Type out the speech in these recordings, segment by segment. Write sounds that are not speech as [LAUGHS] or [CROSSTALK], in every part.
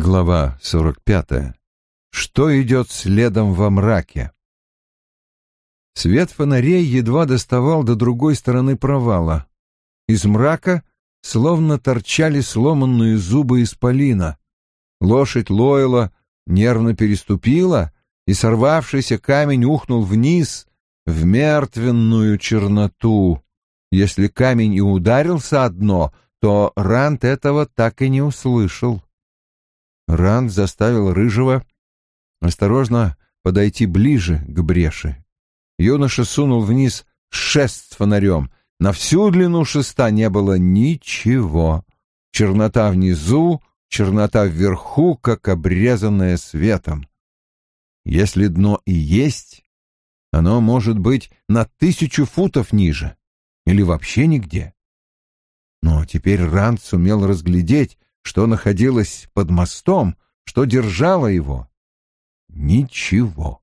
Глава 45. Что идет следом во мраке? Свет фонарей едва доставал до другой стороны провала. Из мрака словно торчали сломанные зубы исполина. Лошадь Лойла нервно переступила, и сорвавшийся камень ухнул вниз в мертвенную черноту. Если камень и ударился о дно, то Рант этого так и не услышал. Ранд заставил Рыжего осторожно подойти ближе к бреши. Юноша сунул вниз шест с фонарем. На всю длину шеста не было ничего. Чернота внизу, чернота вверху, как обрезанная светом. Если дно и есть, оно может быть на тысячу футов ниже или вообще нигде. Но теперь Ранд сумел разглядеть, что находилось под мостом, что держало его? Ничего.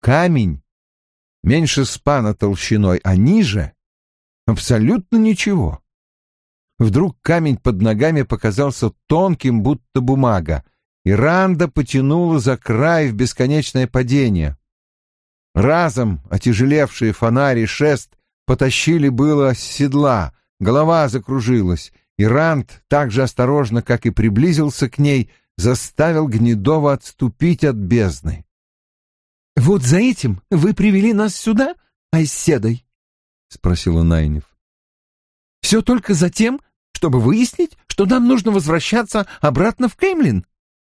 Камень меньше спана толщиной, а ниже абсолютно ничего. Вдруг камень под ногами показался тонким, будто бумага, и Ранда потянула за край в бесконечное падение. Разом отяжелевшие фонари шест потащили было с седла, голова закружилась, и Ранд, так же осторожно, как и приблизился к ней, заставил Гнедова отступить от бездны. — Вот за этим вы привели нас сюда, Айседой? — спросила Найнев. — Все только за тем, чтобы выяснить, что нам нужно возвращаться обратно в Кемлин?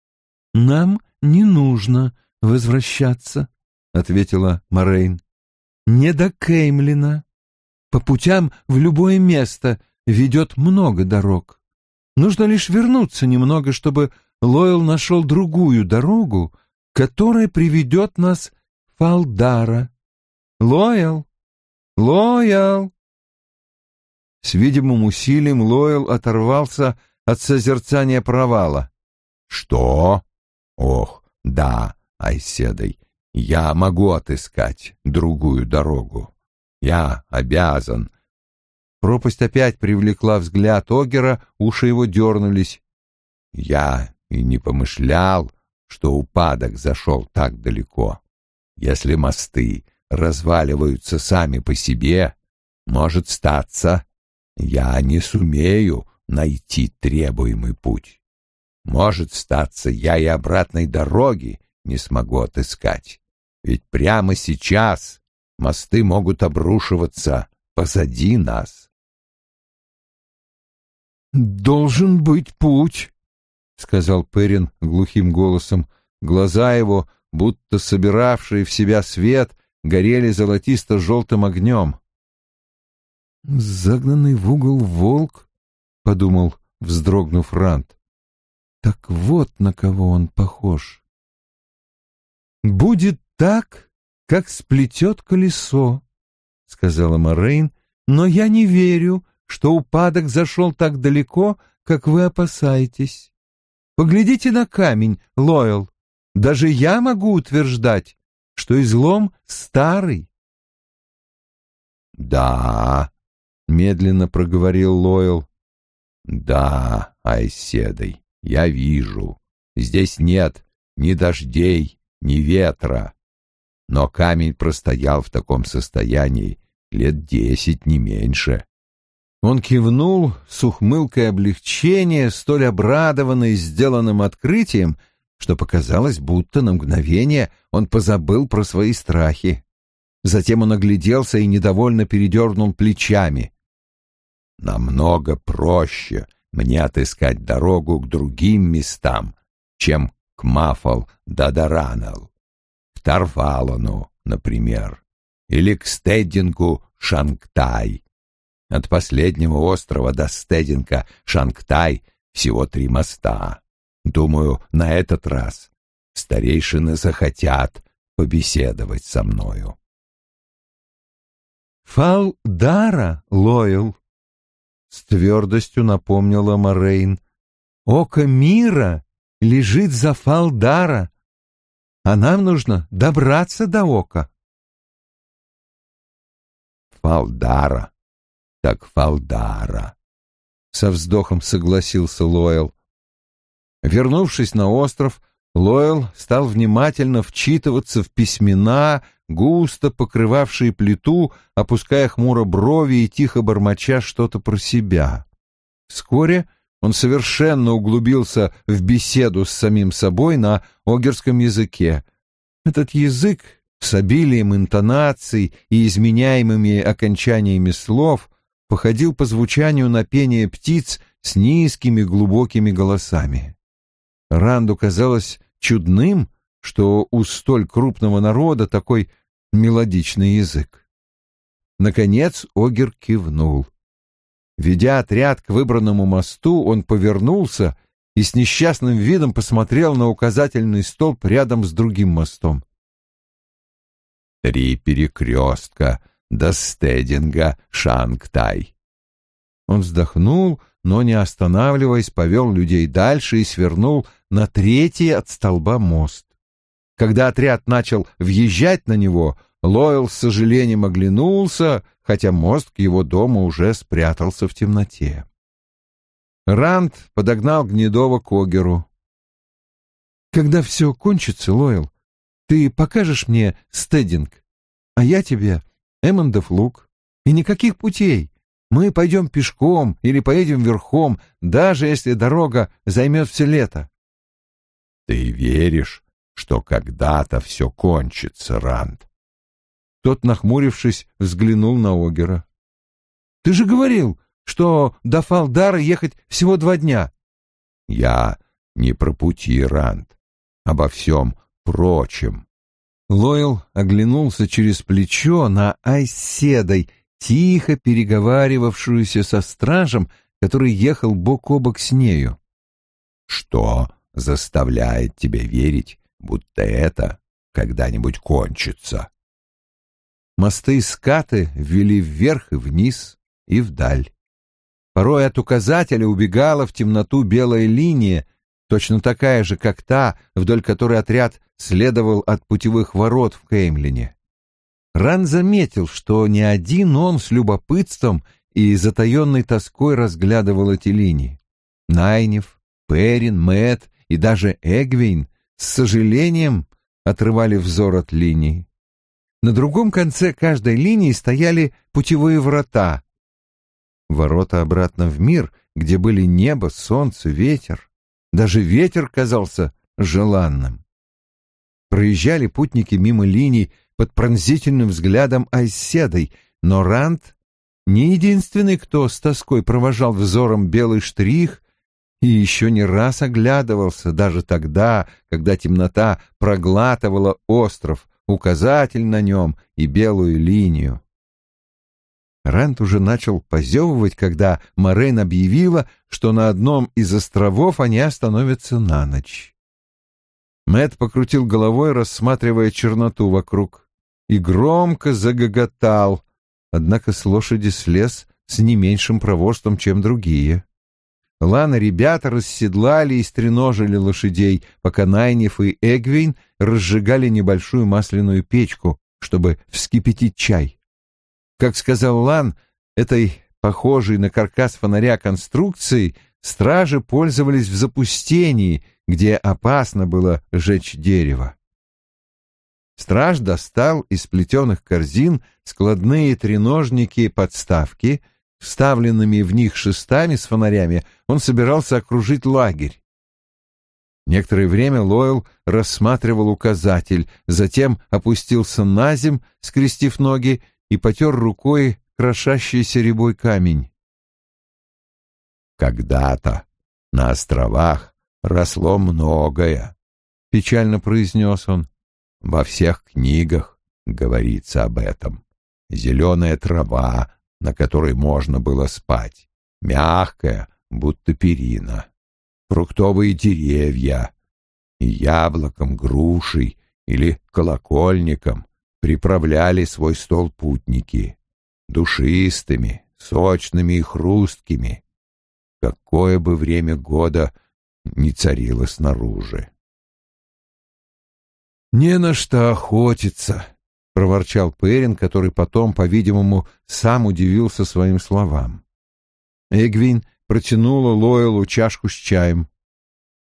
— Нам не нужно возвращаться, — ответила Морейн. — Не до Кеймлина. По путям в любое место — ведет много дорог. Нужно лишь вернуться немного, чтобы Лойл нашел другую дорогу, которая приведет нас в Фалдара. Лойл! Лойл! С видимым усилием Лойл оторвался от созерцания провала. «Что? Ох, да, Айседой, я могу отыскать другую дорогу. Я обязан Пропасть опять привлекла взгляд Огера, уши его дернулись. Я и не помышлял, что упадок зашел так далеко. Если мосты разваливаются сами по себе, может статься, я не сумею найти требуемый путь. Может статься, я и обратной дороги не смогу отыскать. Ведь прямо сейчас мосты могут обрушиваться позади нас. «Должен быть путь», — сказал Перин глухим голосом. Глаза его, будто собиравшие в себя свет, горели золотисто-желтым огнем. «Загнанный в угол волк», — подумал, вздрогнув Рант. «Так вот на кого он похож». «Будет так, как сплетет колесо», — сказала Морейн, — «но я не верю, что упадок зашел так далеко, как вы опасаетесь. Поглядите на камень, Лойл. Даже я могу утверждать, что излом старый. «Да», — медленно проговорил Лойл. «Да, Айседой, я вижу. Здесь нет ни дождей, ни ветра. Но камень простоял в таком состоянии лет десять, не меньше. Он кивнул с ухмылкой облегчения, столь обрадованный сделанным открытием, что показалось, будто на мгновение он позабыл про свои страхи. Затем он огляделся и недовольно передернул плечами. «Намного проще мне отыскать дорогу к другим местам, чем к Мафал Дадаранал, к Тарвалону, например, или к Стеддингу Шангтай. От последнего острова до Стединка, Шангтай, всего три моста. Думаю, на этот раз старейшины захотят побеседовать со мною. «Фалдара, Лойл!» — с твердостью напомнила Морейн. «Око мира лежит за Фалдара, а нам нужно добраться до ока». «Фалдара так Фалдара. Со вздохом согласился Лойл. Вернувшись на остров, Лойл стал внимательно вчитываться в письмена, густо покрывавшие плиту, опуская хмуро брови и тихо бормоча что-то про себя. Вскоре он совершенно углубился в беседу с самим собой на огерском языке. Этот язык с обилием интонаций и изменяемыми окончаниями слов походил по звучанию на пение птиц с низкими глубокими голосами. Ранду казалось чудным, что у столь крупного народа такой мелодичный язык. Наконец Огер кивнул. Ведя отряд к выбранному мосту, он повернулся и с несчастным видом посмотрел на указательный столб рядом с другим мостом. «Три перекрестка до стединга Шангтай». Он вздохнул, но, не останавливаясь, повел людей дальше и свернул на третий от столба мост. Когда отряд начал въезжать на него, Лойл с сожалением оглянулся, хотя мост к его дому уже спрятался в темноте. Ранд подогнал Гнедова к Огеру. «Когда все кончится, Лойл, ты покажешь мне стединг, а я тебе Эммондов луг. И никаких путей. Мы пойдем пешком или поедем верхом, даже если дорога займет все лето. Ты веришь, что когда-то все кончится, Ранд? Тот, нахмурившись, взглянул на Огера. Ты же говорил, что до Фалдара ехать всего два дня. Я не про пути, Ранд, обо всем прочем. Лойл оглянулся через плечо на Айседой, тихо переговаривавшуюся со стражем, который ехал бок о бок с нею. «Что заставляет тебя верить, будто это когда-нибудь кончится?» Мосты и скаты вели вверх и вниз и вдаль. Порой от указателя убегала в темноту белая линия, точно такая же, как та, вдоль которой отряд следовал от путевых ворот в Кеймлине. Ран заметил, что не один он с любопытством и затаенной тоской разглядывал эти линии. Найнев, Перин, Мэт и даже Эгвин с сожалением отрывали взор от линий. На другом конце каждой линии стояли путевые врата. Ворота обратно в мир, где были небо, солнце, ветер. Даже ветер казался желанным. Проезжали путники мимо линий, под пронзительным взглядом Айседой, но Ранд не единственный, кто с тоской провожал взором белый штрих и еще не раз оглядывался, даже тогда, когда темнота проглатывала остров, указатель на нем и белую линию. Ранд уже начал позевывать, когда Морейн объявила, что на одном из островов они остановятся на ночь. Мэт покрутил головой, рассматривая черноту вокруг и громко загоготал, однако с лошади слез с не меньшим проворством, чем другие. Лана ребята расседлали и стреножили лошадей, пока Найниф и Эгвин разжигали небольшую масляную печку, чтобы вскипятить чай. Как сказал Лан, этой похожей на каркас фонаря конструкцией стражи пользовались в запустении, где опасно было жечь дерево. Страж достал из плетеных корзин складные треножники подставки, вставленными в них шестами с фонарями, он собирался окружить лагерь. Некоторое время Лойл рассматривал указатель, затем опустился на земь, скрестив ноги, и потер рукой крошащийся рябой камень. «Когда-то на островах росло многое», — печально произнес он. Во всех книгах говорится об этом. Зеленая трава, на которой можно было спать, мягкая, будто перина, фруктовые деревья, яблоком, грушей или колокольником приправляли свой стол путники, душистыми, сочными и хрусткими, какое бы время года ни царило снаружи. «Не на что охотиться», — проворчал Перин, который потом, по-видимому, сам удивился своим словам. Эгвин протянула Лойлу чашку с чаем.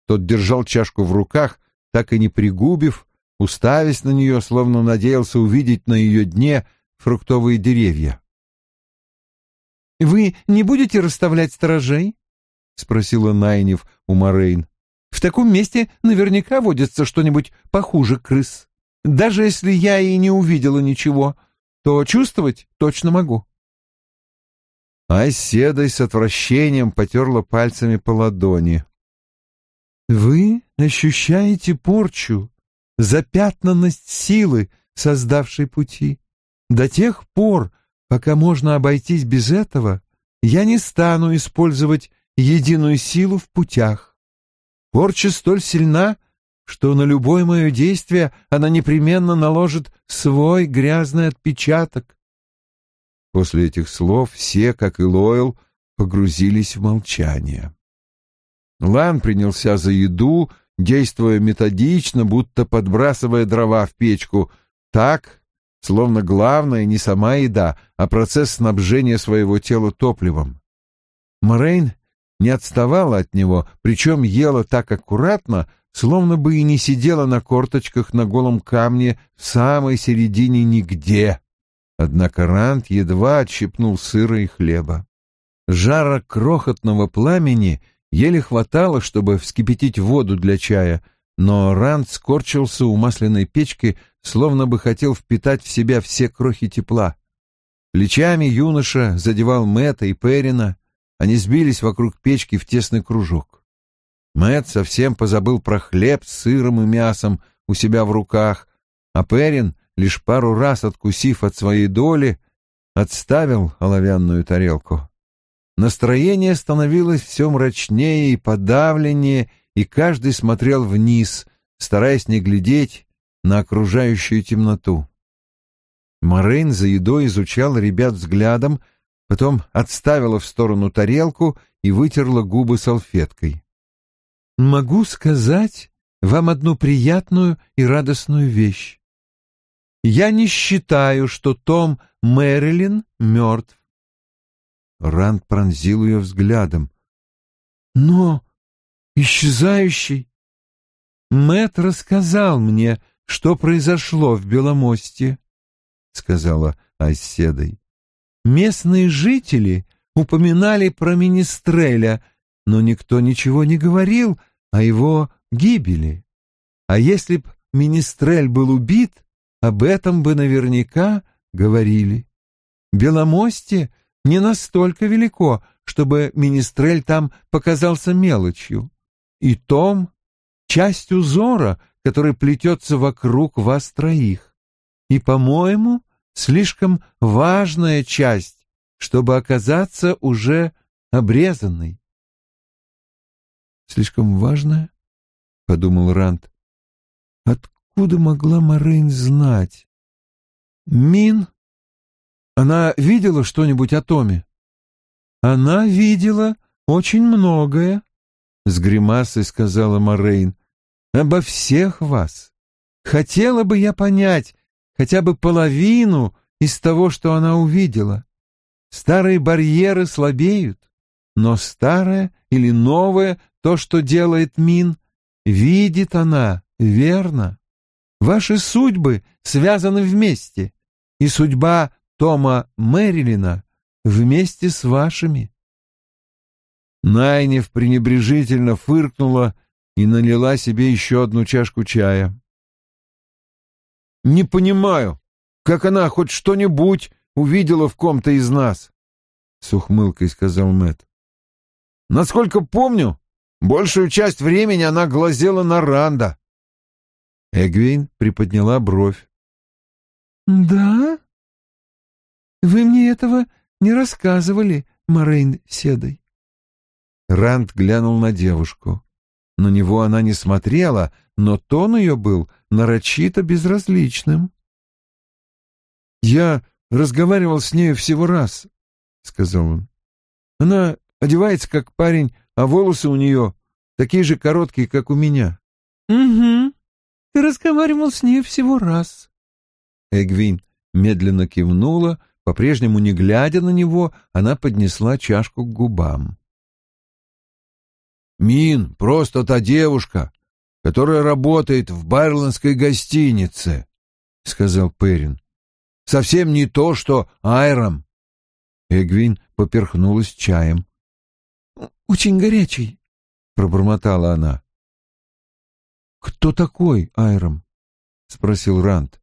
Тот держал чашку в руках, так и не пригубив, уставясь на нее, словно надеялся увидеть на ее дне фруктовые деревья. «Вы не будете расставлять сторожей?» — спросила Найнев у Морейн. «В таком месте наверняка водится что-нибудь похуже крыс. Даже если я и не увидела ничего, то чувствовать точно могу». Айседой с отвращением потерла пальцами по ладони. «Вы ощущаете порчу, запятнанность силы, создавшей пути. До тех пор, пока можно обойтись без этого, я не стану использовать единую силу в путях. Порча столь сильна, что на любое мое действие она непременно наложит свой грязный отпечаток. После этих слов все, как и Лойл, погрузились в молчание. Лан принялся за еду, действуя методично, будто подбрасывая дрова в печку, так, словно главное не сама еда, а процесс снабжения своего тела топливом. Морейн не отставала от него, причем ела так аккуратно, словно бы и не сидела на корточках на голом камне в самой середине нигде. Однако Рант едва отщипнул сыра и хлеба. Жара крохотного пламени еле хватало, чтобы вскипятить воду для чая, но Ранд скорчился у масляной печки, словно бы хотел впитать в себя все крохи тепла. Плечами юноша задевал Мэтта и Перина, они сбились вокруг печки в тесный кружок. Мэтт совсем позабыл про хлеб с сыром и мясом у себя в руках, а Перин, лишь пару раз откусив от своей доли, отставил оловянную тарелку. Настроение становилось все мрачнее и подавленнее, и каждый смотрел вниз, стараясь не глядеть на окружающую темноту. Морейн за едой изучал ребят взглядом, потом отставила в сторону тарелку и вытерла губы салфеткой. «Могу сказать вам одну приятную и радостную вещь. Я не считаю, что Том Мэрилин мертв. Ранд пронзил ее взглядом. Но исчезающий... Мэт рассказал мне, что произошло в Беломосте, — сказала Айседой. Местные жители упоминали про Министреля, но никто ничего не говорил о его гибели. А если б Министрель был убит, об этом бы наверняка говорили. Беломосте не настолько велико, чтобы Министрель там показался мелочью. И Том — часть узора, который плетется вокруг вас троих. И, по-моему, слишком важная часть, чтобы оказаться уже обрезанной. «Слишком важная?» — подумал Рант. «Откуда могла Морейн знать?» «Мин? Она видела что-нибудь о Томе?» «Она видела очень многое», — с гримасой сказала Морейн. «Обо всех вас. Хотела бы я понять, хотя бы половину из того, что она увидела. Старые барьеры слабеют, но старое или новое, то, что делает Мин, видит она, верно. Ваши судьбы связаны вместе, и судьба Тома Мэрилина вместе с вашими. Найнев пренебрежительно фыркнула и налила себе еще одну чашку чая. Не понимаю, как она хоть что-нибудь увидела в ком-то из нас, — с ухмылкой сказал Мэт. Насколько помню, большую часть времени она глазела на Ранда. Эгвин приподняла бровь. «Да? Вы мне этого не рассказывали, Морейн Седой?» Ранд глянул на девушку. На него она не смотрела, но тон ее был нарочито безразличным. «Я разговаривал с нею всего раз», — сказал он. «Она одевается как парень, а волосы у нее такие же короткие, как у меня». «Угу, ты разговаривал с ней всего раз». Эгвин медленно кивнула, по-прежнему не глядя на него, она поднесла чашку к губам. Мин просто та девушка, которая работает в Байрландской гостинице, — сказал Перин. Совсем не то, что Айрам. Эгвин поперхнулась чаем. — Очень горячий, — пробормотала она. — Кто такой Айрам? — спросил Ранд.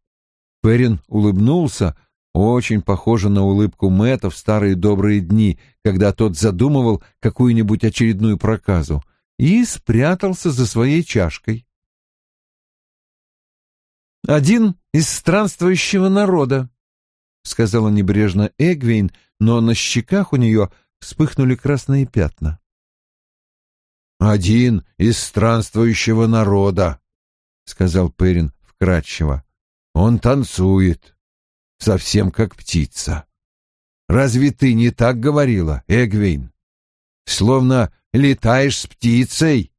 Перин улыбнулся, очень похоже на улыбку Мэтта в старые добрые дни, когда тот задумывал какую-нибудь очередную проказу, и спрятался за своей чашкой. «Один из странствующего народа», — сказала небрежно Эгвейн, но на щеках у нее вспыхнули красные пятна. «Один из странствующего народа», — сказал Перин вкратчиво. «Он танцует, совсем как птица. Разве ты не так говорила, Эгвин? Словно летаешь с птицей».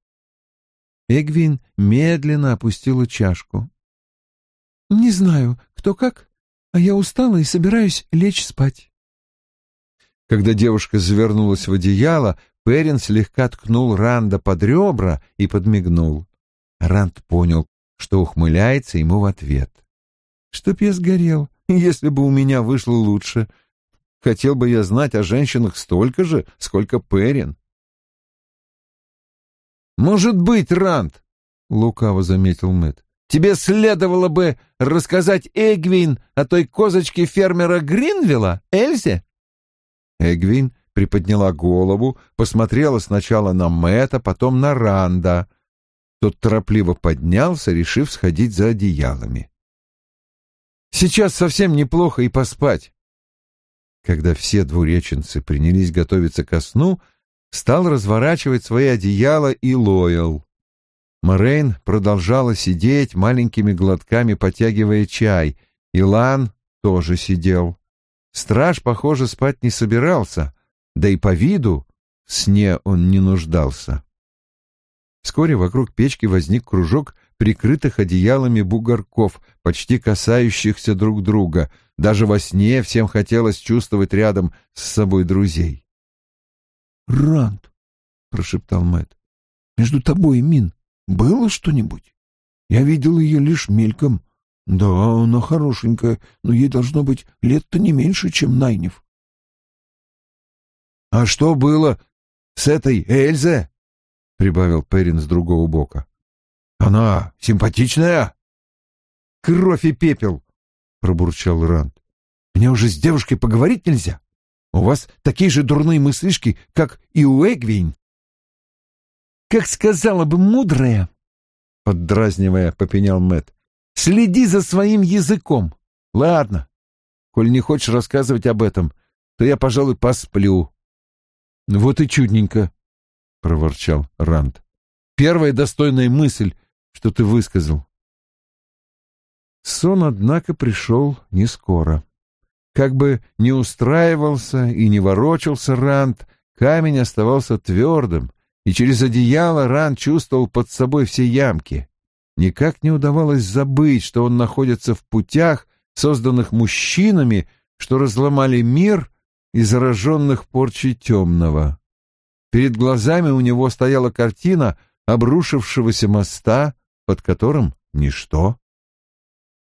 Эгвин медленно опустила чашку. «Не знаю, кто как, а я устала и собираюсь лечь спать». Когда девушка завернулась в одеяло, Перин слегка ткнул Ранда под ребра и подмигнул. Ранд понял, что ухмыляется ему в ответ. «Чтоб я сгорел, [LAUGHS] если бы у меня вышло лучше. Хотел бы я знать о женщинах столько же, сколько Перин». «Может быть, Ранд», — лукаво заметил Мэтт, «тебе следовало бы рассказать Эгвин о той козочке фермера Гринвилла, Эльзе?» Эгвин приподняла голову, посмотрела сначала на Мэта, потом на Ранда. Тот торопливо поднялся, решив сходить за одеялами. «Сейчас совсем неплохо и поспать». Когда все двуреченцы принялись готовиться ко сну, стал разворачивать свои одеяла и Лоял. Морейн продолжала сидеть, маленькими глотками потягивая чай. Илан тоже сидел. Страж, похоже, спать не собирался, да и по виду сне он не нуждался. Вскоре вокруг печки возник кружок прикрытых одеялами бугорков, почти касающихся друг друга. Даже во сне всем хотелось чувствовать рядом с собой друзей. «Ранд», — прошептал Мэт, — «между тобой и Мин было что-нибудь? Я видел ее лишь мельком. Да, она хорошенькая, но ей должно быть лет-то не меньше, чем Найнев. «А что было с этой Эльзе?» — прибавил Перин с другого бока. «Она симпатичная?» «Кровь и пепел!» — пробурчал Ранд. «Мне уже с девушкой поговорить нельзя. У вас такие же дурные мыслишки, как и у Эгвин». «Как сказала бы мудрая!» — поддразнивая, попенял Мэт. «Следи за своим языком. Ладно, коль не хочешь рассказывать об этом, то я, пожалуй, посплю. Вот и чудненько, проворчал Ранд. Первая достойная мысль, что ты высказал. Сон, однако, пришел не скоро. Как бы не устраивался и не ворочался Ранд, камень оставался твердым, и через одеяло Ранд чувствовал под собой все ямки. Никак не удавалось забыть, что он находится в путях, созданных мужчинами, что разломали мир и зараженных порчей темного. Перед глазами у него стояла картина обрушившегося моста, под которым ничто.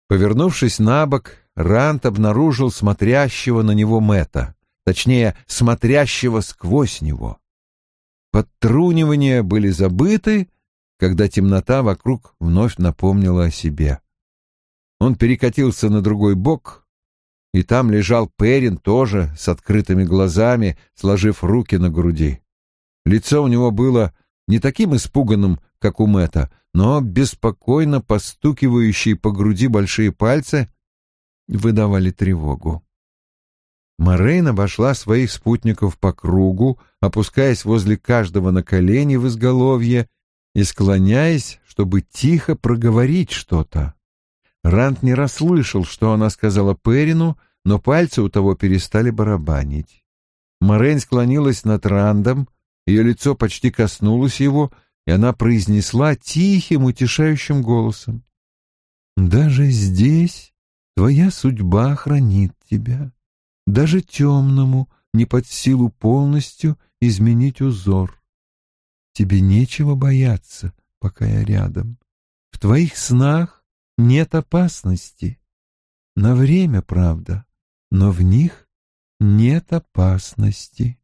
Повернувшись на бок, Рант обнаружил смотрящего на него Мэтта, точнее, смотрящего сквозь него. Подтрунивания были забыты, когда темнота вокруг вновь напомнила о себе. Он перекатился на другой бок, и там лежал Перин тоже с открытыми глазами, сложив руки на груди. Лицо у него было не таким испуганным, как у Мэта, но беспокойно постукивающие по груди большие пальцы выдавали тревогу. Морейн обошла своих спутников по кругу, опускаясь возле каждого на колени в изголовье и склоняясь, чтобы тихо проговорить что-то. Рант не расслышал, что она сказала Перину, но пальцы у того перестали барабанить. Морейн склонилась над Рандом, ее лицо почти коснулось его, и она произнесла тихим, утешающим голосом. «Даже здесь твоя судьба хранит тебя. Даже темному не под силу полностью изменить узор. тебе нечего бояться, пока я рядом. В твоих снах нет опасности. На время, правда, но в них нет опасности.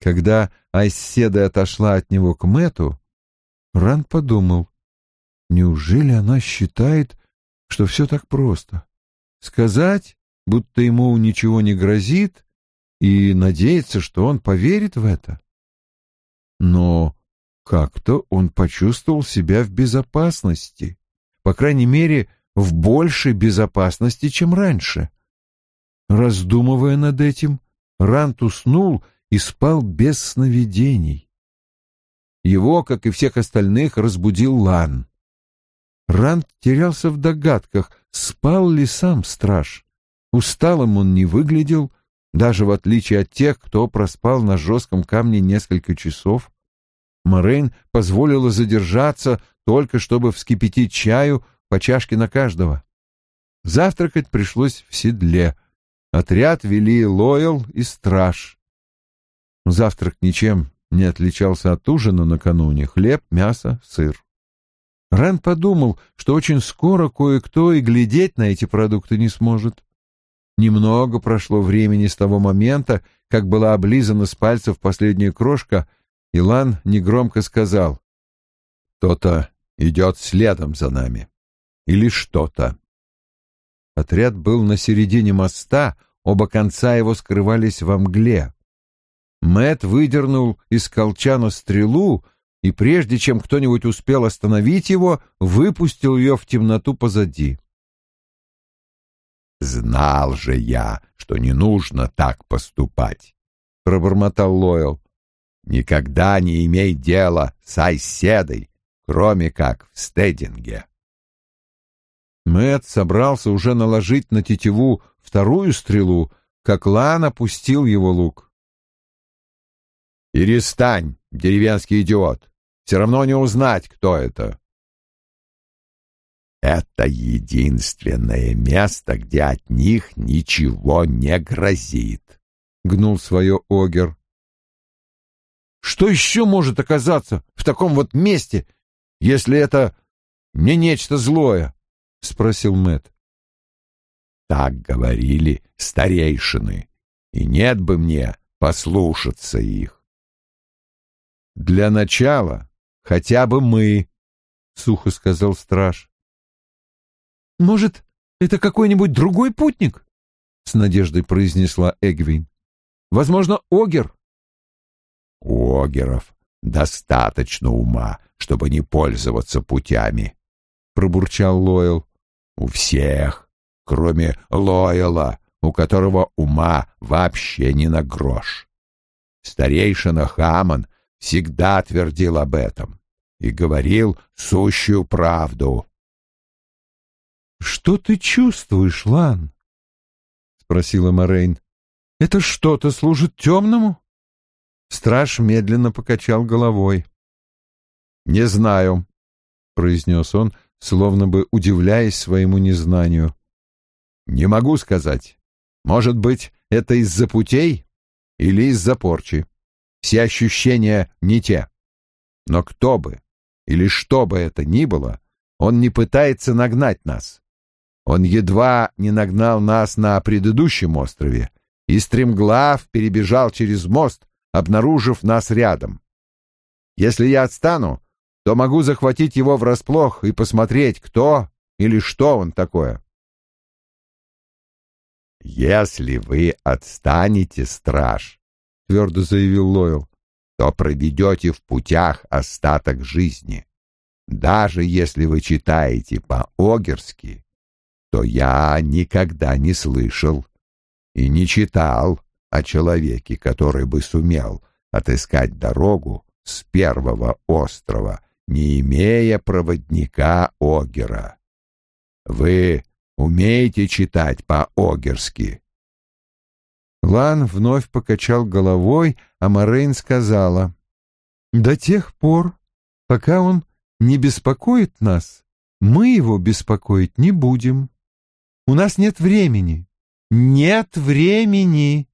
Когда Айседа отошла от него к Мэту, Ранд подумал, неужели она считает, что все так просто? Сказать, будто ему ничего не грозит, и надеяться, что он поверит в это? Но как-то он почувствовал себя в безопасности, по крайней мере, в большей безопасности, чем раньше. Раздумывая над этим, Рант уснул и спал без сновидений. Его, как и всех остальных, разбудил Лан. Рант терялся в догадках, спал ли сам страж. Усталым он не выглядел, даже в отличие от тех, кто проспал на жестком камне несколько часов. Морейн позволила задержаться, только чтобы вскипятить чаю по чашке на каждого. Завтракать пришлось в седле. Отряд вели Лойл и Страж. Завтрак ничем не отличался от ужина накануне — хлеб, мясо, сыр. Рен подумал, что очень скоро кое-кто и глядеть на эти продукты не сможет. Немного прошло времени с того момента, как была облизана с пальцев последняя крошка, и Лан негромко сказал «Кто-то идет следом за нами. Или что-то». Отряд был на середине моста, оба конца его скрывались во мгле. Мэт выдернул из колчана стрелу и, прежде чем кто-нибудь успел остановить его, выпустил ее в темноту позади. «Знал же я, что не нужно так поступать», — пробормотал Лойл. «Никогда не имей дела с Айседой, кроме как в стединге». Мэт собрался уже наложить на тетиву вторую стрелу, как Лан опустил его лук. «Перестань, деревенский идиот! Все равно не узнать, кто это!» «Это единственное место, где от них ничего не грозит», — гнул свое Огер. «Что еще может оказаться в таком вот месте, если это не нечто злое?» — спросил Мэт. «Так говорили старейшины, и нет бы мне послушаться их. «Для начала хотя бы мы», — сухо сказал страж. «Может, это какой-нибудь другой путник?» — с надеждой произнесла Эгвин. «Возможно, Огер?» «У Огеров достаточно ума, чтобы не пользоваться путями», — пробурчал Лойл. «У всех, кроме Лойла, у которого ума вообще не на грош. Старейшина Хаман всегда твердил об этом и говорил сущую правду. «Что ты чувствуешь, Лан?» — спросила Морейн. «Это что-то служит темному?» Страж медленно покачал головой. «Не знаю», — произнес он, словно бы удивляясь своему незнанию. «Не могу сказать. Может быть, это из-за путей или из-за порчи. Все ощущения не те. Но кто бы или что бы это ни было, он не пытается нагнать нас. Он едва не нагнал нас на предыдущем острове и стремглав перебежал через мост, обнаружив нас рядом. Если я отстану, то могу захватить его врасплох и посмотреть, кто или что он такое. «Если вы отстанете, страж, — твердо заявил Лойл, — то проведете в путях остаток жизни. Даже если вы читаете по-огерски, то я никогда не слышал и не читал о человеке, который бы сумел отыскать дорогу с первого острова, не имея проводника Огера. Вы умеете читать по-огерски? Лан вновь покачал головой, а Морейн сказала, «До тех пор, пока он не беспокоит нас, мы его беспокоить не будем. У нас нет времени. Нет времени!»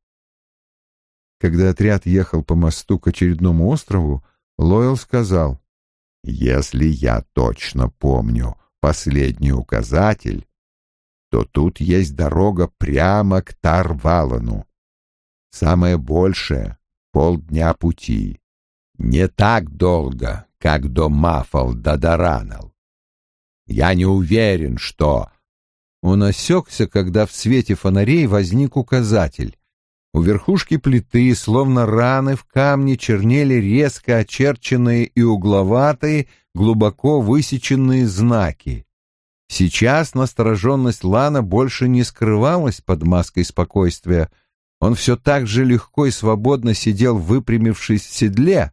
Когда отряд ехал по мосту к очередному острову, Лойл сказал, «Если я точно помню последний указатель, то тут есть дорога прямо к Тарвалану. Самое большее — полдня пути. Не так долго, как до Мафал до Даранал. Я не уверен, что...» Он осекся, когда в свете фонарей возник указатель. У верхушки плиты, словно раны в камне, чернели резко очерченные и угловатые, глубоко высеченные знаки. Сейчас настороженность Лана больше не скрывалась под маской спокойствия. Он все так же легко и свободно сидел, выпрямившись в седле,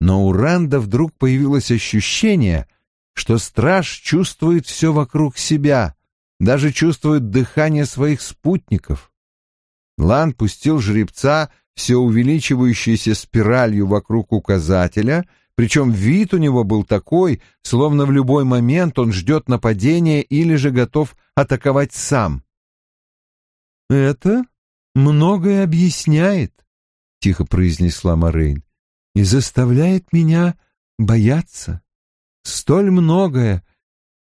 но у Ранда вдруг появилось ощущение, что страж чувствует все вокруг себя, даже чувствует дыхание своих спутников. Лан пустил жеребца все увеличивающейся спиралью вокруг указателя, причем вид у него был такой, словно в любой момент он ждет нападения или же готов атаковать сам. «Это многое объясняет», — тихо произнесла Морейн, — «и заставляет меня бояться. Столь многое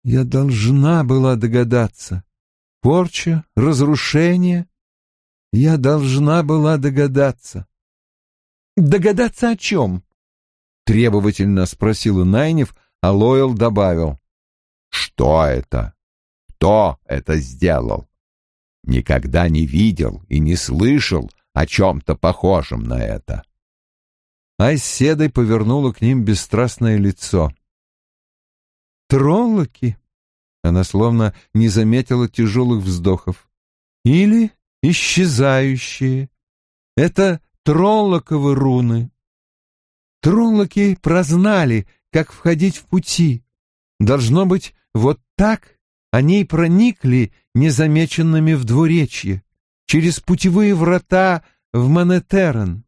я должна была догадаться. Порча, разрушение, я должна была догадаться. Догадаться о чем? Требовательно спросила Найнев, а Лойл добавил. Что это? Кто это сделал? Никогда не видел и не слышал о чем-то похожем на это. Айседой повернула к ним бесстрастное лицо. «Троллоки!» Она словно не заметила тяжелых вздохов. «Или исчезающие. Это троллоковы руны. Троллоки прознали, как входить в пути. Должно быть, вот так они проникли незамеченными в двуречье, через путевые врата в Манетерен.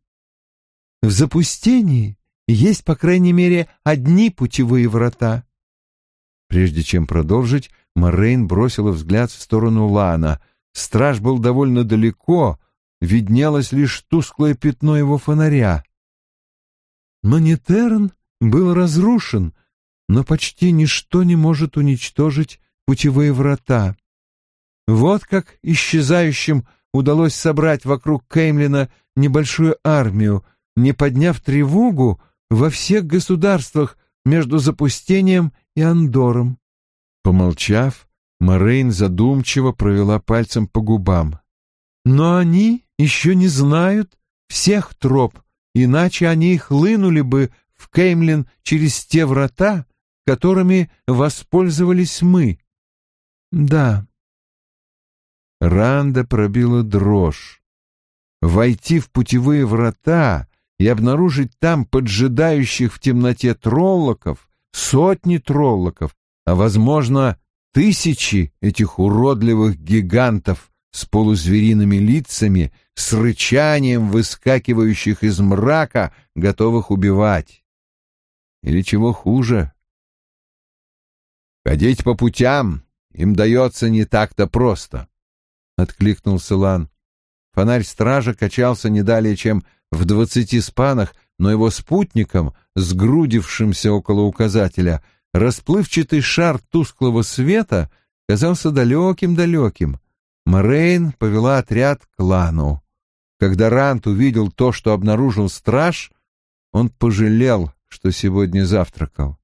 В запустении есть, по крайней мере, одни путевые врата. Прежде чем продолжить, Морейн бросила взгляд в сторону Лана — Страж был довольно далеко, виднелось лишь тусклое пятно его фонаря. Монитерн был разрушен, но почти ничто не может уничтожить путевые врата. Вот как исчезающим удалось собрать вокруг Кеймлина небольшую армию, не подняв тревогу во всех государствах между запустением и Андором. Помолчав, Морейн задумчиво провела пальцем по губам. «Но они еще не знают всех троп, иначе они хлынули бы в Кеймлин через те врата, которыми воспользовались мы». «Да». Ранда пробила дрожь. Войти в путевые врата и обнаружить там поджидающих в темноте троллоков, сотни троллоков, а, возможно, Тысячи этих уродливых гигантов с полузвериными лицами, с рычанием выскакивающих из мрака, готовых убивать. Или чего хуже? Ходить по путям им дается не так-то просто, — откликнулся Лан. Фонарь стража качался не далее, чем в двадцати спанах, но его спутником, сгрудившимся около указателя, — Расплывчатый шар тусклого света казался далеким-далеким. Морейн повела отряд к клану. Когда Рант увидел то, что обнаружил страж, он пожалел, что сегодня завтракал.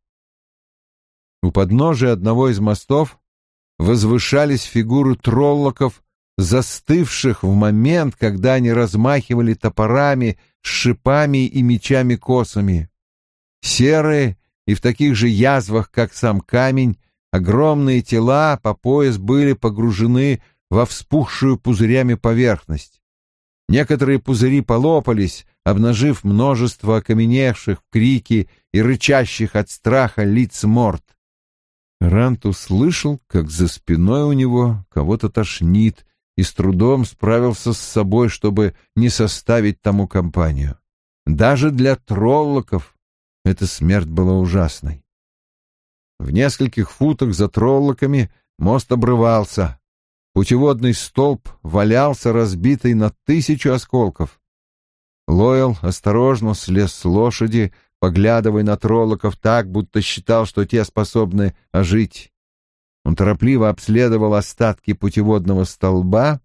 У подножия одного из мостов возвышались фигуры троллоков, застывших в момент, когда они размахивали топорами шипами и мечами-косами. Серые и в таких же язвах, как сам камень, огромные тела по пояс были погружены во вспухшую пузырями поверхность. Некоторые пузыри полопались, обнажив множество окаменевших в крике и рычащих от страха лиц морд. Рант услышал, как за спиной у него кого-то тошнит, и с трудом справился с собой, чтобы не составить тому компанию. Даже для троллоков эта смерть была ужасной. В нескольких футах за троллоками мост обрывался. Путеводный столб валялся, разбитый на тысячу осколков. Лойл осторожно слез с лошади, поглядывая на троллоков так, будто считал, что те способны ожить. Он торопливо обследовал остатки путеводного столба,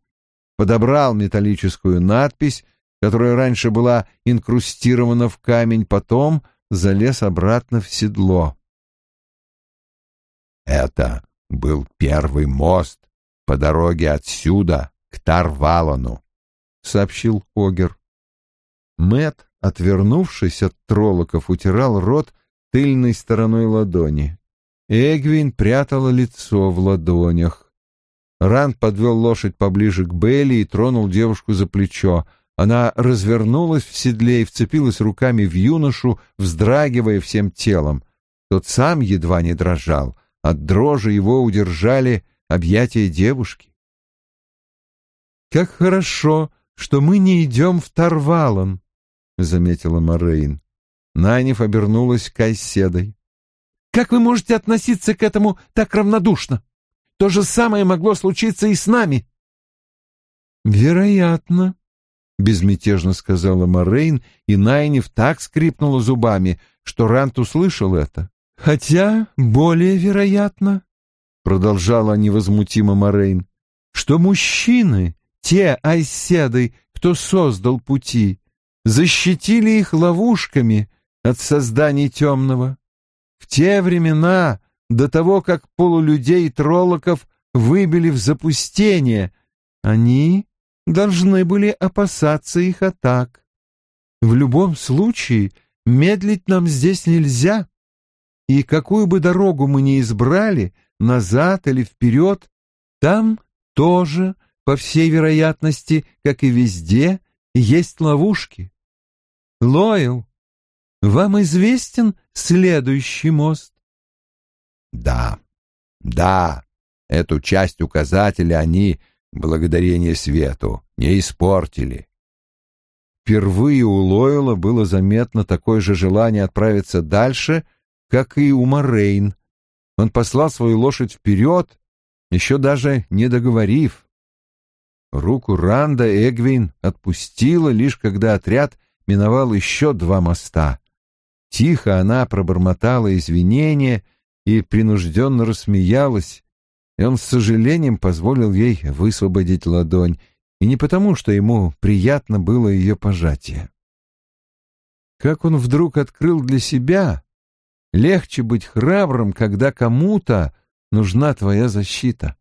подобрал металлическую надпись, которая раньше была инкрустирована в камень, потом залез обратно в седло. Это был первый мост по дороге отсюда к Тарвалону, — сообщил Огер. Мэт, отвернувшись от троллоков, утирал рот тыльной стороной ладони. Эгвин прятала лицо в ладонях. Ранд подвел лошадь поближе к Белли и тронул девушку за плечо. Она развернулась в седле и вцепилась руками в юношу, вздрагивая всем телом. Тот сам едва не дрожал. От дрожи его удержали объятия девушки. «Как хорошо, что мы не идем в Тарвалан», заметила Морейн. Найниф обернулась к Айседой. «Как вы можете относиться к этому так равнодушно? То же самое могло случиться и с нами». «Вероятно», — безмятежно сказала Морейн, и Найниф так скрипнула зубами, что Рант услышал это. «Хотя более вероятно», — продолжала невозмутимо Морейн, «что мужчины, те айседы, кто создал пути, защитили их ловушками от создания темного. В те времена, до того, как полулюдей троллоков выбили в запустение, они должны были опасаться их атак. В любом случае, медлить нам здесь нельзя, и какую бы дорогу мы ни избрали, назад или вперед, там тоже, по всей вероятности, как и везде, есть ловушки. Лойл, вам известен следующий мост? Да, да, эту часть указателя они, благодарение свету, не испортили. Впервые у Лойла было заметно такое же желание отправиться дальше, как и у Морейн. Он послал свою лошадь вперед, еще даже не договорив. Руку Ранда Эгвин отпустила, лишь когда отряд миновал еще два моста. Тихо она пробормотала извинения и принужденно рассмеялась, и он с сожалением позволил ей высвободить ладонь, и не потому, что ему приятно было ее пожатие. Как он вдруг открыл для себя, легче быть храбрым, когда кому-то нужна твоя защита.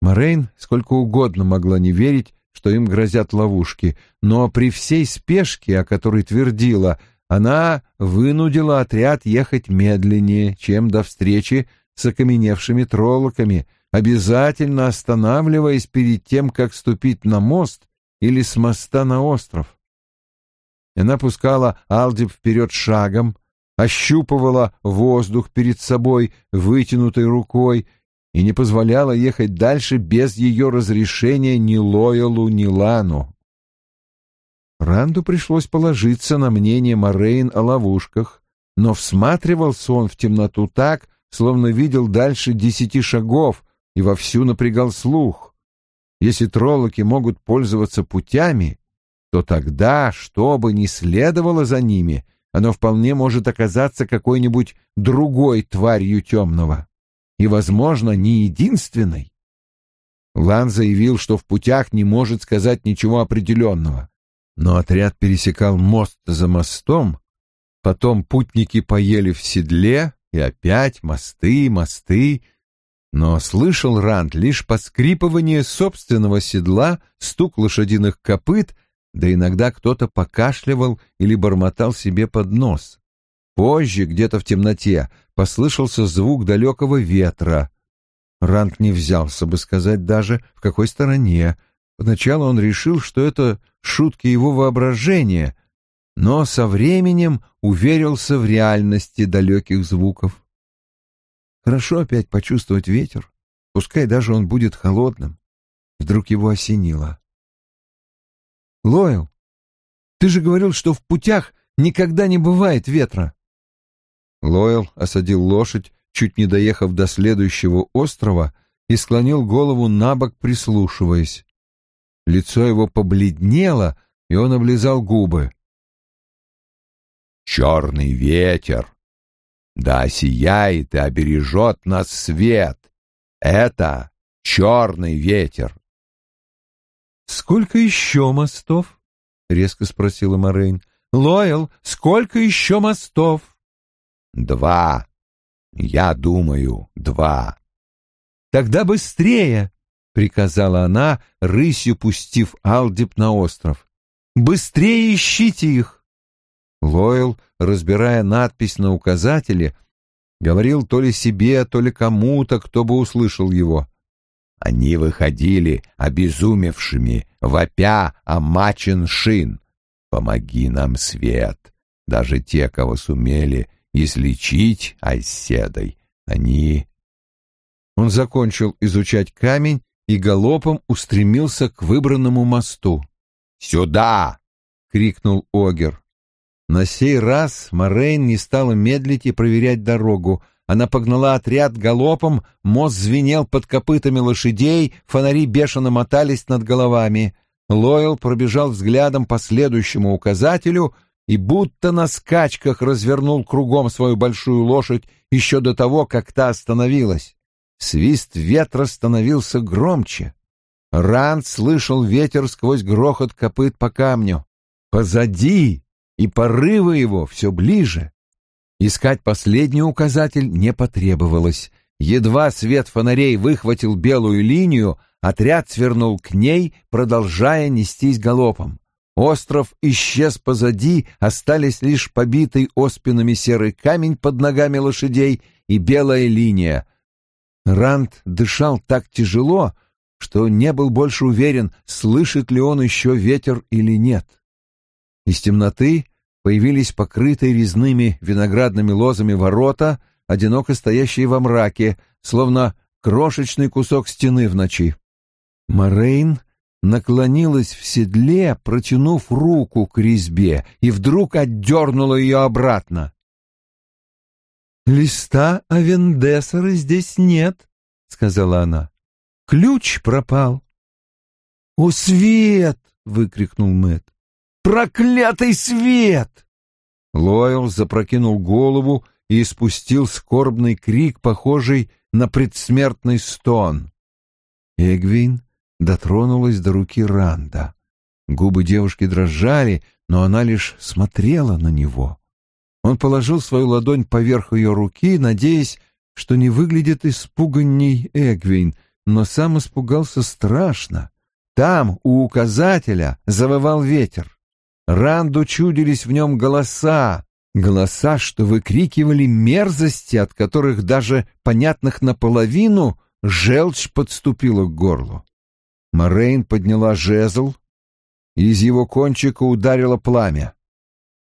Морейн сколько угодно могла не верить, что им грозят ловушки, но при всей спешке, о которой твердила, она вынудила отряд ехать медленнее, чем до встречи с окаменевшими троллоками, обязательно останавливаясь перед тем, как ступить на мост или с моста на остров. Она пускала Алдиб вперед шагом, ощупывала воздух перед собой вытянутой рукой и не позволяла ехать дальше без ее разрешения ни Лоялу, ни Лану. Ранду пришлось положиться на мнение Морейн о ловушках, но всматривался он в темноту так, словно видел дальше десяти шагов и вовсю напрягал слух. Если троллоки могут пользоваться путями, то тогда, что бы ни следовало за ними, оно вполне может оказаться какой-нибудь другой тварью темного и, возможно, не единственной. Лан заявил, что в путях не может сказать ничего определенного, но отряд пересекал мост за мостом, потом путники поели в седле, и опять мосты, мосты, но слышал Ранд лишь поскрипывание собственного седла, стук лошадиных копыт, да иногда кто-то покашливал или бормотал себе под нос. Позже, где-то в темноте, послышался звук далекого ветра. Ранг не взялся бы сказать даже, в какой стороне. Поначалу он решил, что это шутки его воображения, но со временем уверился в реальности далеких звуков. Хорошо опять почувствовать ветер, пускай даже он будет холодным. Вдруг его осенило. «Лойл, ты же говорил, что в путях никогда не бывает ветра». Лойл осадил лошадь, чуть не доехав до следующего острова, и склонил голову на бок, прислушиваясь. Лицо его побледнело, и он облизал губы. «Черный ветер! Да сияет и обережет нас свет! Это черный ветер!» «Сколько еще мостов?» — резко спросила Морейн. «Лойл, сколько еще мостов?» «Два. Я думаю, два». «Тогда быстрее!» — приказала она, рысью пустив Алдип на остров. «Быстрее ищите их!» Лойл, разбирая надпись на указателе, говорил то ли себе, то ли кому-то, кто бы услышал его. Они выходили обезумевшими, вопя о мачин шин. Помоги нам, свет! Даже те, кого сумели излечить оседой, они... Он закончил изучать камень и галопом устремился к выбранному мосту. «Сюда!» — крикнул Огер. На сей раз Морейн не стала медлить и проверять дорогу. Она погнала отряд галопом, мост звенел под копытами лошадей, фонари бешено мотались над головами. Лойл пробежал взглядом по следующему указателю и будто на скачках развернул кругом свою большую лошадь еще до того, как та остановилась. Свист ветра становился громче. Ранд слышал ветер сквозь грохот копыт по камню. Позади, и порывы его все ближе. Искать последний указатель не потребовалось. Едва свет фонарей выхватил белую линию, отряд свернул к ней, продолжая нестись галопом. Остров исчез позади, остались лишь побитый оспинами серый камень под ногами лошадей и белая линия, Ранд дышал так тяжело, что не был больше уверен, слышит ли он еще ветер или нет. Из темноты появились покрытые резными виноградными лозами ворота, одиноко стоящие во мраке, словно крошечный кусок стены в ночи. Морейн наклонилась в седле, протянув руку к резьбе, и вдруг отдернула ее обратно. «Листа Авендесера здесь нет», — сказала она. «Ключ пропал». «О, свет!» — выкрикнул Мэт. «Проклятый свет!» Лойл запрокинул голову и испустил скорбный крик, похожий на предсмертный стон. Эгвин дотронулась до руки Ранда. Губы девушки дрожали, но она лишь смотрела на него. Он положил свою ладонь поверх ее руки, надеясь, что не выглядит испуганней Эгвин, но сам испугался страшно. Там, у указателя, завывал ветер. Ранду чудились в нем голоса, голоса, что выкрикивали мерзости, от которых даже понятных наполовину желчь подступила к горлу. Морейн подняла жезл, и из его кончика ударило пламя.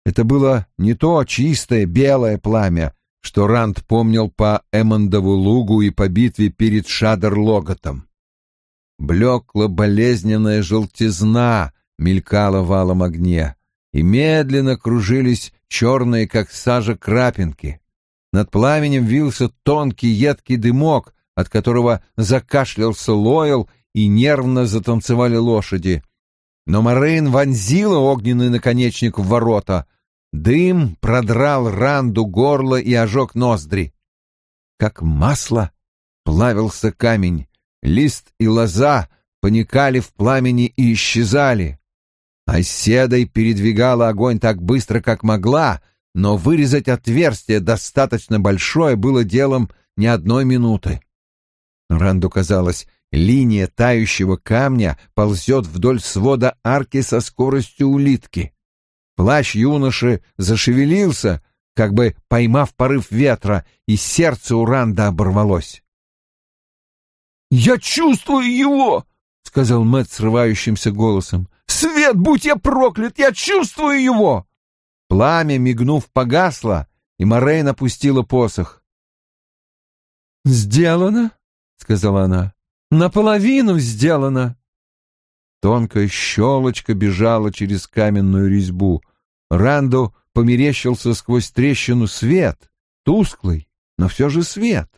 Это было не то чистое белое пламя, что Ранд помнил по Эммондову лугу и по битве перед Шадер-Логотом. Блекло-болезненная желтизна мелькала в алом огне, и медленно кружились черные, как сажа, крапинки. Над пламенем вился тонкий едкий дымок, от которого закашлялся Лойл и нервно затанцевали лошади. Но Морейн вонзила огненный наконечник в ворота — Дым продрал ранду горло и ожег ноздри. Как масло плавился камень, лист и лоза поникали в пламени и исчезали. Оседой передвигала огонь так быстро, как могла, но вырезать отверстие достаточно большое было делом не одной минуты. Ранду казалось, линия тающего камня ползет вдоль свода арки со скоростью улитки. Плащ юноши зашевелился, как бы поймав порыв ветра, и сердце Уранда оборвалось. «Я чувствую его!» — сказал Мэтт срывающимся голосом. «Свет, будь я проклят! Я чувствую его!» Пламя, мигнув, погасло, и Морейн опустила посох. «Сделано», — сказала она, — «наполовину сделано». Тонкая щелочка бежала через каменную резьбу. Ранду померещился сквозь трещину свет, тусклый, но все же свет.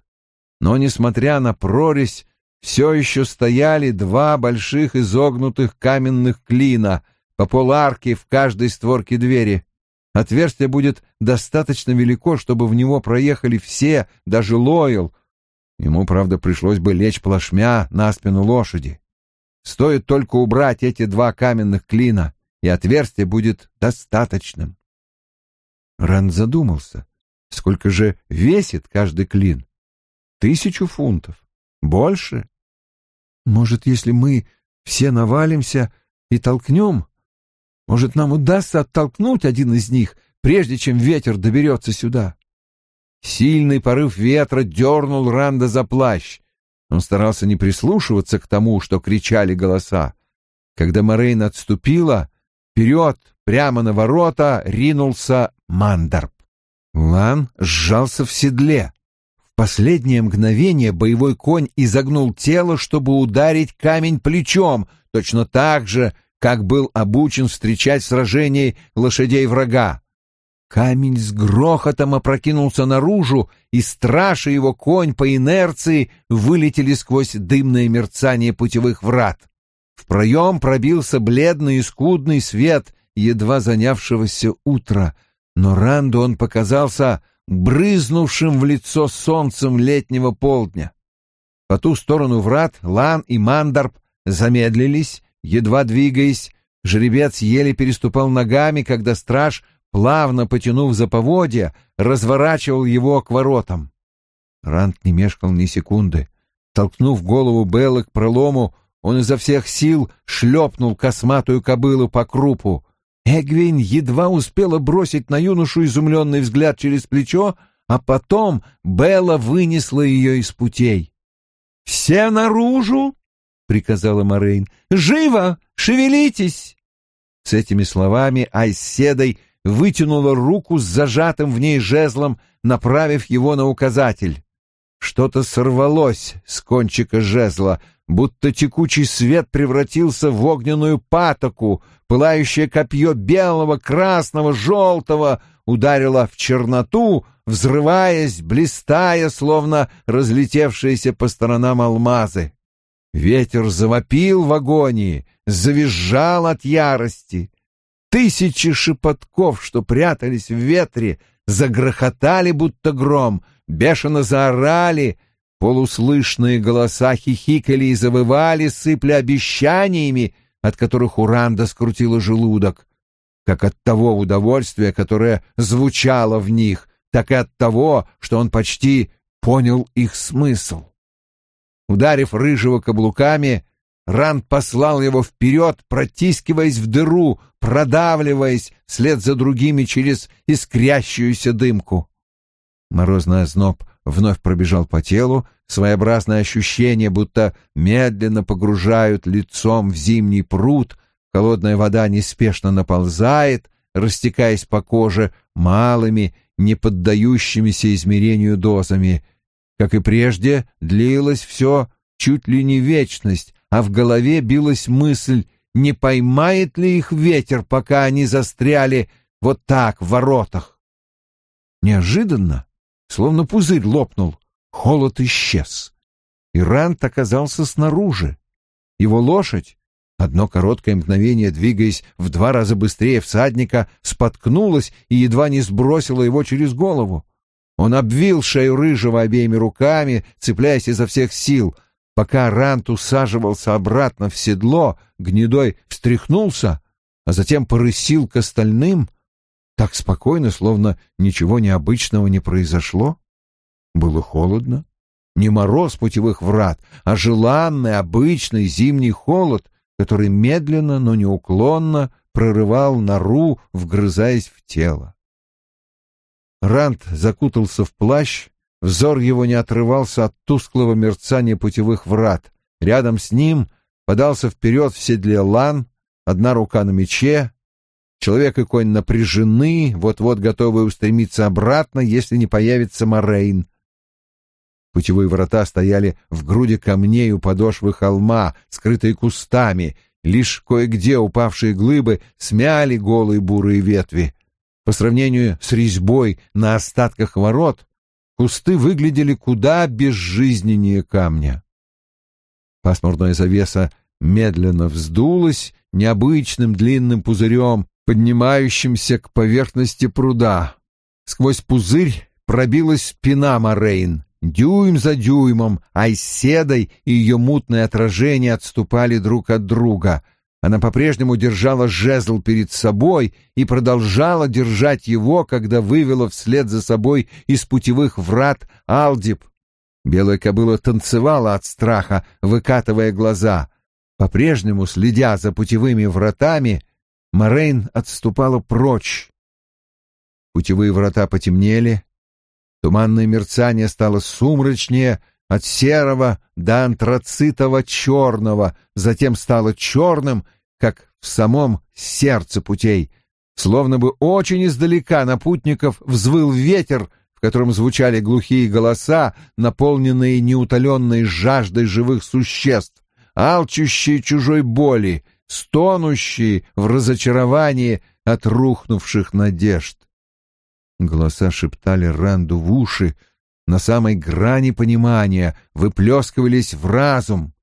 Но, несмотря на прорезь, все еще стояли два больших изогнутых каменных клина, по поларке в каждой створке двери. Отверстие будет достаточно велико, чтобы в него проехали все, даже Лойл. Ему, правда, пришлось бы лечь плашмя на спину лошади. Стоит только убрать эти два каменных клина, и отверстие будет достаточным. Ранд задумался, сколько же весит каждый клин? Тысячу фунтов? Больше? Может, если мы все навалимся и толкнем, может, нам удастся оттолкнуть один из них, прежде чем ветер доберется сюда? Сильный порыв ветра дернул Ранда за плащ. Он старался не прислушиваться к тому, что кричали голоса. Когда Морейн отступила, вперед, прямо на ворота, ринулся Мандарб. Лан сжался в седле. В последнее мгновение боевой конь изогнул тело, чтобы ударить камень плечом, точно так же, как был обучен встречать в сражении лошадей врага. Камень с грохотом опрокинулся наружу, и страж и его конь по инерции вылетели сквозь дымное мерцание путевых врат. В проем пробился бледный и скудный свет едва занявшегося утра, но Ранду он показался брызнувшим в лицо солнцем летнего полдня. По ту сторону врат Лан и Мандарб замедлились Едва двигаясь, жеребец еле переступал ногами, когда страж, плавно потянув за поводья, разворачивал его к воротам. Рант не мешкал ни секунды. Толкнув голову Беллы к пролому, он изо всех сил шлепнул косматую кобылу по крупу. Эгвин едва успела бросить на юношу изумленный взгляд через плечо, а потом Белла вынесла ее из путей. «Все наружу!» приказала Морейн. «Живо! Шевелитесь!» С этими словами Айседой вытянула руку с зажатым в ней жезлом, направив его на указатель. Что-то сорвалось с кончика жезла, будто текучий свет превратился в огненную патоку, пылающее копье белого, красного, желтого ударило в черноту, взрываясь, блистая, словно разлетевшиеся по сторонам алмазы. Ветер завопил в агонии, завизжал от ярости. Тысячи шепотков, что прятались в ветре, загрохотали, будто гром, бешено заорали, полуслышные голоса хихикали и завывали, сыпля обещаниями, от которых Уранда скрутила желудок, как от того удовольствия, которое звучало в них, так и от того, что он почти понял их смысл. Ударив рыжего каблуками, Ранд послал его вперед, протискиваясь в дыру, продавливаясь вслед за другими через искрящуюся дымку. Морозный озноб вновь пробежал по телу, своеобразное ощущение, будто медленно погружают лицом в зимний пруд, холодная вода неспешно наползает, растекаясь по коже малыми, не поддающимися измерению дозами, как и прежде, длилось все чуть ли не вечность, а в голове билась мысль, не поймает ли их ветер, пока они застряли вот так в воротах. Неожиданно, словно пузырь лопнул, холод исчез. И Рант оказался снаружи. Его лошадь, одно короткое мгновение двигаясь в два раза быстрее всадника, споткнулась и едва не сбросила его через голову. Он обвил шею рыжего обеими руками, цепляясь изо всех сил. Пока Рант усаживался обратно в седло, гнедой встряхнулся, а затем порысил к остальным, так спокойно, словно ничего необычного не произошло. Было холодно. Не мороз путевых врат, а желанный, обычный зимний холод, который медленно, но неуклонно прорывал нору, вгрызаясь в тело. Ранд закутался в плащ, взор его не отрывался от тусклого мерцания путевых врат. Рядом с ним подался вперед в седле лан, одна рука на мече. Человек и конь напряжены, вот-вот готовы устремиться обратно, если не появится Морейн. Путевые врата стояли в груди камней у подошвы холма, скрытые кустами, лишь кое-где упавшие глыбы смяли голые бурые ветви. По сравнению с резьбой на остатках ворот, кусты выглядели куда безжизненнее камня. Пасмурная завеса медленно вздулась необычным длинным пузырем, поднимающимся к поверхности пруда. Сквозь пузырь пробилась спина Морейн. Дюйм за дюймом Айседой и ее мутное отражение отступали друг от друга. Она по-прежнему держала жезл перед собой и продолжала держать его, когда вывела вслед за собой из путевых врат Алдип. Белая кобыла танцевала от страха, выкатывая глаза. По-прежнему, следя за путевыми вратами, Морейн отступала прочь. Путевые врата потемнели, туманное мерцание стало сумрачнее, от серого до антрацитово-черного, затем стало черным, как в самом сердце путей. Словно бы очень издалека на путников взвыл ветер, в котором звучали глухие голоса, наполненные неутоленной жаждой живых существ, алчущие чужой боли, стонущие в разочаровании от рухнувших надежд. Голоса шептали Ранду в уши, на самой грани понимания, выплескивались в разум.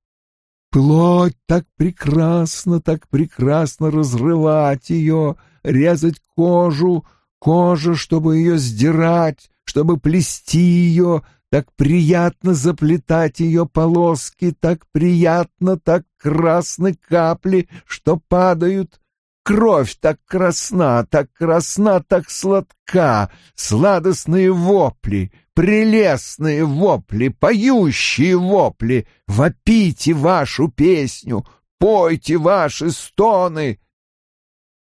Плоть так прекрасно, так прекрасно разрывать ее, резать кожу, кожа, чтобы ее сдирать, чтобы плести ее, так приятно заплетать ее полоски, так приятно, так красны капли, что падают. Кровь так красна, так красна, так сладка, сладостные вопли, прелестные вопли, поющие вопли, вопите вашу песню, пойте ваши стоны.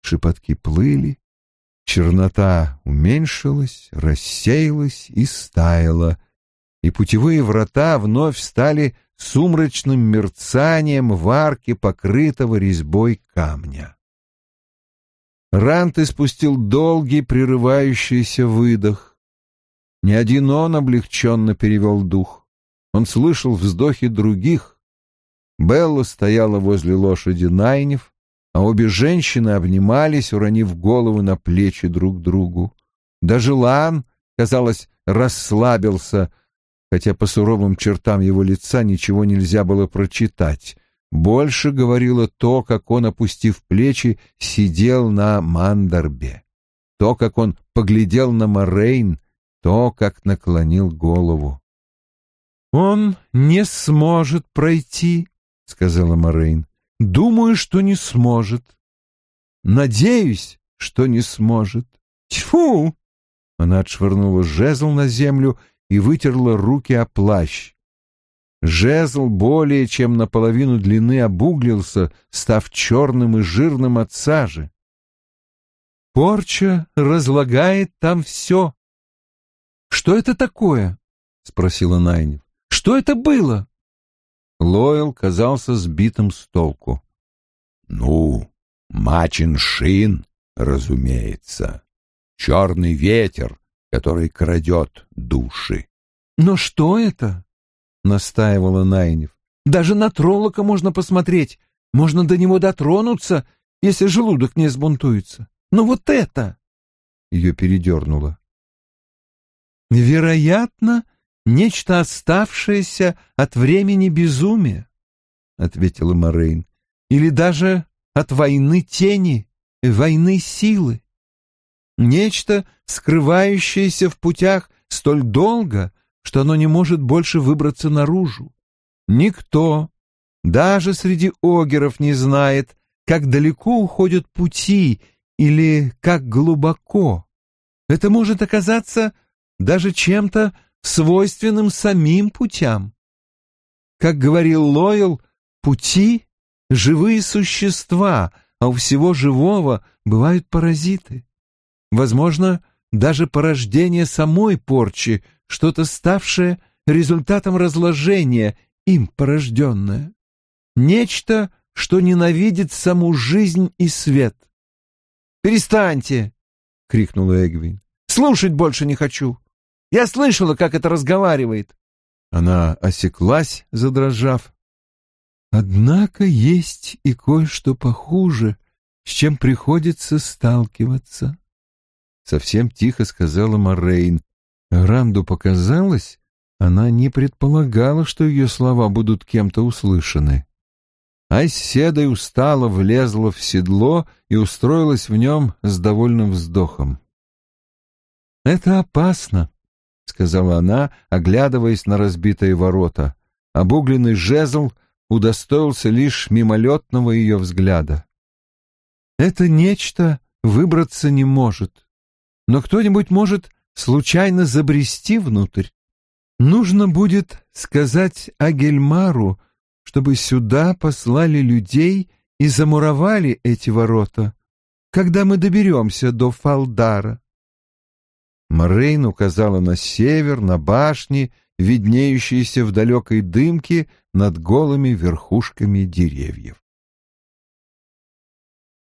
Шепотки плыли, Чернота уменьшилась, рассеялась и стаяла, и путевые врата вновь стали сумрачным мерцанием в арке, покрытого резьбой камня. Рант испустил долгий прерывающийся выдох. Ни один он облегченно перевел дух. Он слышал вздохи других. Белла стояла возле лошади Найнев, а обе женщины обнимались, уронив головы на плечи друг другу. Даже Лан, казалось, расслабился, хотя по суровым чертам его лица ничего нельзя было прочитать. Больше говорило то, как он, опустив плечи, сидел на мандарбе, то, как он поглядел на Морейн, то, как наклонил голову. «Он не сможет пройти», — сказала Морейн. Думаю, что не сможет. Надеюсь, что не сможет. Тьфу! Она отшвырнула жезл на землю и вытерла руки о плащ. Жезл более чем наполовину длины обуглился, став черным и жирным от сажи. Порча разлагает там все. — Что это такое? — спросила Найнев. — Что это было? Лойл казался сбитым с толку. «Ну, Мачин Шин, разумеется. Черный ветер, который крадет души». «Но что это?» — настаивала Найнев. «Даже на троллока можно посмотреть, можно до него дотронуться, если желудок не сбунтуется. Но вот это...» Ее передернуло. «Вероятно, нечто оставшееся от времени безумия, — ответила Морейн, — или даже от войны тени, войны силы. Нечто, скрывающееся в путях столь долго, что оно не может больше выбраться наружу. Никто, даже среди огеров, не знает, как далеко уходят пути или как глубоко. Это может оказаться даже чем-то свойственным самим путям. Как говорил Лойл, пути — живые существа, а у всего живого бывают паразиты. Возможно, даже порождение самой порчи, что-то ставшее результатом разложения, им порожденное. Нечто, что ненавидит саму жизнь и свет. «Перестаньте!» — крикнула Эгвин. «Слушать больше не хочу. Я слышала, как это разговаривает. Она осеклась, задрожав. Однако есть и кое-что похуже, с чем приходится сталкиваться. Совсем тихо сказала Морейн. Ранду показалось, она не предполагала, что ее слова будут кем-то услышаны. Айседой устало влезла в седло и устроилась в нем с довольным вздохом. «Это опасно», — сказала она, оглядываясь на разбитые ворота. Обугленный жезл удостоился лишь мимолетного ее взгляда. «Это нечто выбраться не может, но кто-нибудь может случайно забрести внутрь. Нужно будет сказать Агельмару, чтобы сюда послали людей и замуровали эти ворота, когда мы доберемся до Фалдара. Морейн указала на север, на башни, виднеющиеся в далекой дымке над голыми верхушками деревьев.